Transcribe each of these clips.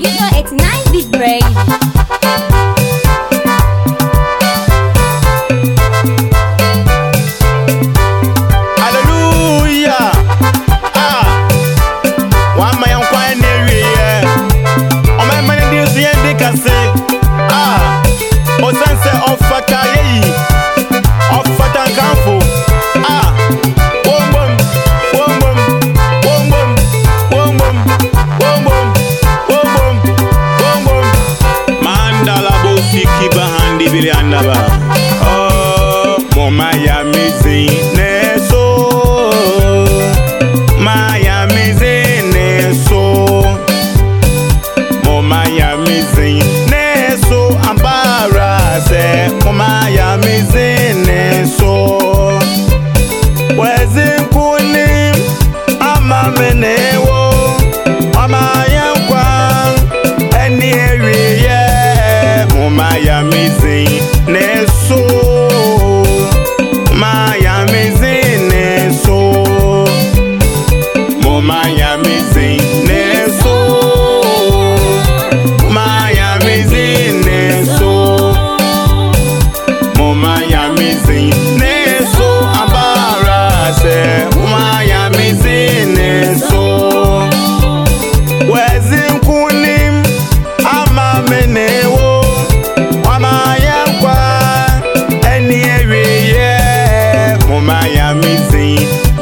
You know it's nice with brain. biki bahandi bilyandaba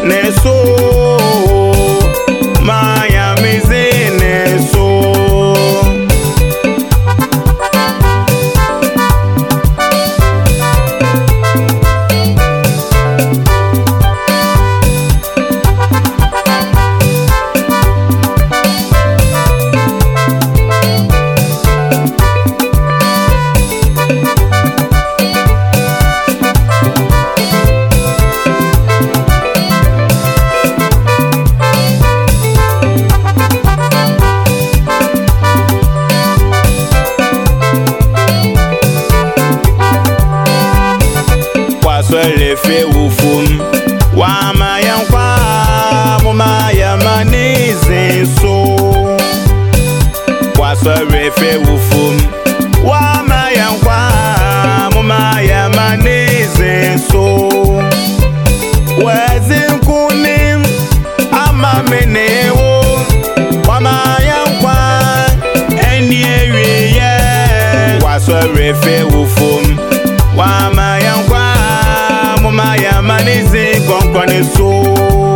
Nessun efe wufum. Wama yankwa muma yamanize so kwasa refe wufum. Wama yankwa muma yamanize so wezinkunim amamenewo wama yankwa eni ewiye kwasa refe wufum. começou.